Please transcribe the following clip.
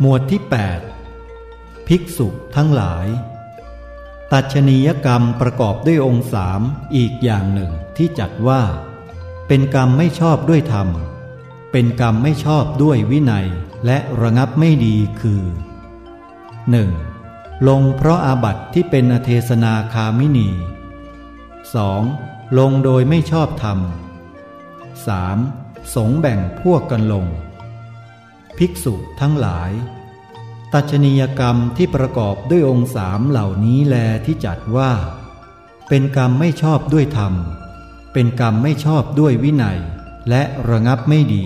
หมวดที่ 8 ภิกษุทั้งหลาย ตัชนียกรรมประกอบด้วยองค์สามอีกอย่างหนึ่งที่จัดว่า เป็นกรรมไม่ชอบด้วยธรรม เป็นกรรมไม่ชอบด้วยวินัยและระงับไม่ดีคือ 1. ลงเพราะอาบัติที่เป็นอเทศนาคามินี 2. ลงโดยไม่ชอบธรรม 3. สงแบ่งพวกกันลง ภิกษุทั้งหลาย ตัชนียกรรมที่ประกอบด้วยองค์สามเหล่านี้แลที่จัดว่า เป็นกรรมไม่ชอบด้วยธรรม เป็นกรรมไม่ชอบด้วยวินัย และระงับไม่ดี